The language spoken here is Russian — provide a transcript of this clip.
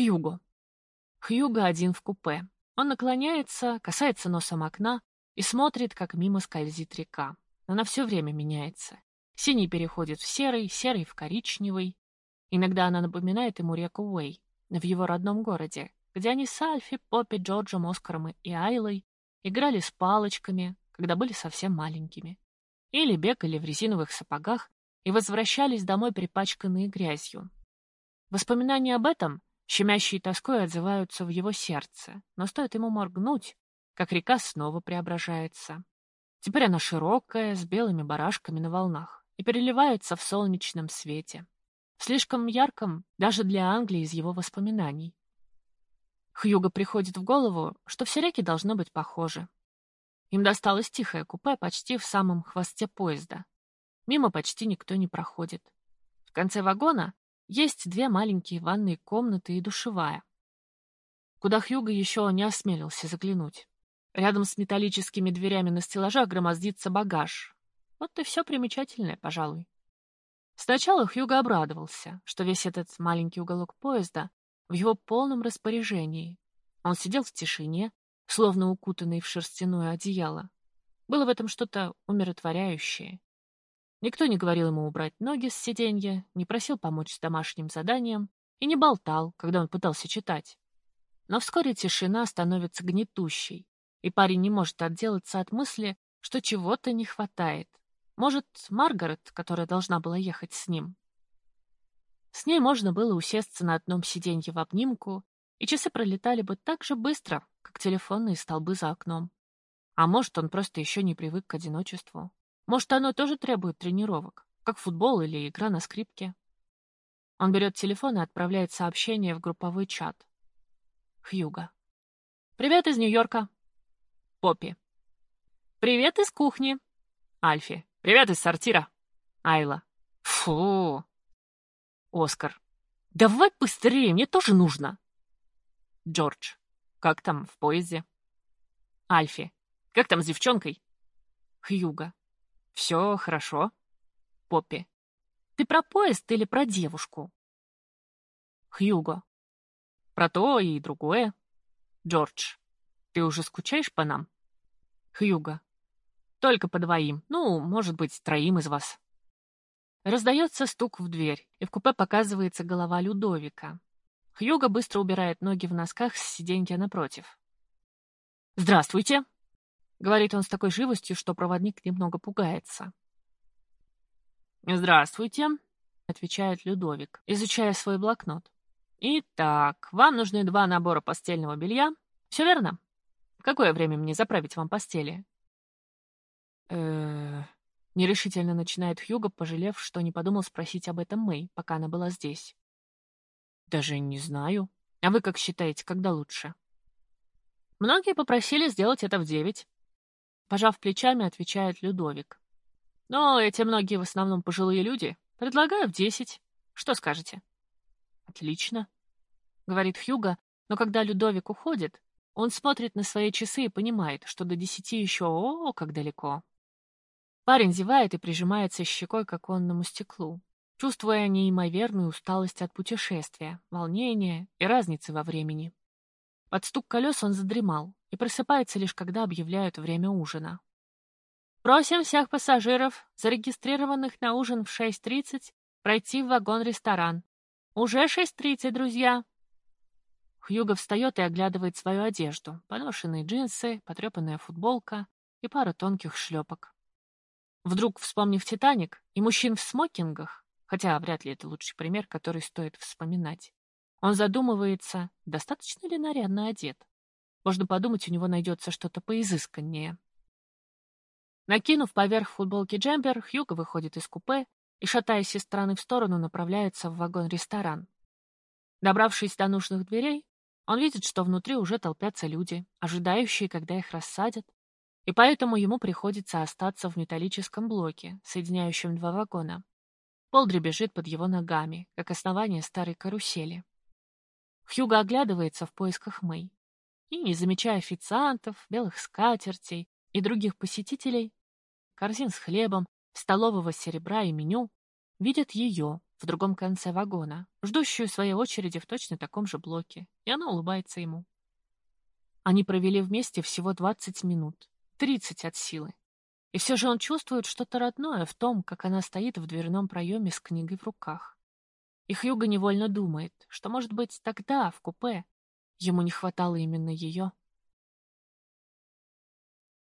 Хьюго. Хьюго один в купе. Он наклоняется, касается носом окна и смотрит, как мимо скользит река. Она все время меняется. Синий переходит в серый, серый в коричневый. Иногда она напоминает ему реку Уэй в его родном городе, где они с Альфи, Поппи, Джорджем, Оскаром и Айлой играли с палочками, когда были совсем маленькими. Или бегали в резиновых сапогах и возвращались домой припачканные грязью. Воспоминания об этом, щемящие тоской, отзываются в его сердце, но стоит ему моргнуть, как река снова преображается. Теперь она широкая, с белыми барашками на волнах, и переливается в солнечном свете. Слишком ярком даже для Англии из его воспоминаний. Хьюго приходит в голову, что все реки должны быть похожи. Им досталось тихое купе почти в самом хвосте поезда. Мимо почти никто не проходит. В конце вагона есть две маленькие ванные комнаты и душевая, куда Хьюго еще не осмелился заглянуть. Рядом с металлическими дверями на стеллажах громоздится багаж. Вот и все примечательное, пожалуй. Сначала Хьюго обрадовался, что весь этот маленький уголок поезда в его полном распоряжении. Он сидел в тишине, словно укутанный в шерстяное одеяло. Было в этом что-то умиротворяющее. Никто не говорил ему убрать ноги с сиденья, не просил помочь с домашним заданием и не болтал, когда он пытался читать. Но вскоре тишина становится гнетущей, и парень не может отделаться от мысли, что чего-то не хватает. Может, Маргарет, которая должна была ехать с ним. С ней можно было усесться на одном сиденье в обнимку, и часы пролетали бы так же быстро, как телефонные столбы за окном. А может, он просто еще не привык к одиночеству. Может, оно тоже требует тренировок, как футбол или игра на скрипке. Он берет телефон и отправляет сообщение в групповой чат. Хьюга. «Привет из Нью-Йорка. Поппи. «Привет из кухни!» Альфи. «Привет из сортира!» Айла. «Фу!» Оскар. «Давай быстрее, мне тоже нужно!» Джордж. «Как там в поезде?» Альфи. «Как там с девчонкой?» Хьюга. «Все хорошо?» Поппи. «Ты про поезд или про девушку?» Хьюго. «Про то и другое». Джордж. Ты уже скучаешь по нам? Хьюга. Только по двоим. Ну, может быть, троим из вас. Раздается стук в дверь, и в купе показывается голова Людовика. Хьюга быстро убирает ноги в носках с сиденья напротив. «Здравствуйте!» — говорит он с такой живостью, что проводник немного пугается. «Здравствуйте!» — отвечает Людовик, изучая свой блокнот. «Итак, вам нужны два набора постельного белья. Все верно?» В какое время мне заправить вам постели? э Нерешительно начинает Хьюго, пожалев, что не подумал спросить об этом Мэй, пока она была здесь. Даже не знаю. А вы как считаете, когда лучше? Многие попросили сделать это в девять. Пожав плечами, отвечает Людовик. Но эти многие в основном пожилые люди. Предлагаю в десять. Что скажете? Отлично, говорит Хьюго, но когда Людовик уходит, он смотрит на свои часы и понимает, что до десяти еще о, -о как далеко. Парень зевает и прижимается щекой к оконному стеклу, чувствуя неимоверную усталость от путешествия, волнения и разницы во времени. Под стук колес он задремал и просыпается лишь когда объявляют время ужина. Просим всех пассажиров, зарегистрированных на ужин в 6.30, пройти в вагон-ресторан. Уже 6.30, друзья. Хьюго встает и оглядывает свою одежду. Поношенные джинсы, потрепанная футболка и пара тонких шлепок. Вдруг, вспомнив «Титаник» и мужчин в смокингах, хотя вряд ли это лучший пример, который стоит вспоминать, он задумывается, достаточно ли нарядно одет. Можно подумать, у него найдется что-то поизысканнее. Накинув поверх футболки джемпер, Хьюго выходит из купе и, шатаясь из стороны в сторону, направляется в вагон-ресторан. Добравшись до нужных дверей, он видит, что внутри уже толпятся люди, ожидающие, когда их рассадят, и поэтому ему приходится остаться в металлическом блоке, соединяющем два вагона. Пол дребезжит под его ногами, как основание старой карусели. Хьюго оглядывается в поисках Мэй. И, не замечая официантов, белых скатертей и других посетителей, корзин с хлебом, столового серебра и меню, видит ее, в другом конце вагона, ждущую своей очереди в точно таком же блоке, и она улыбается ему. Они провели вместе всего 20 минут, 30 от силы. И все же он чувствует что-то родное в том, как она стоит в дверном проеме с книгой в руках. И Хьюго невольно думает, что, может быть, тогда, в купе, ему не хватало именно ее.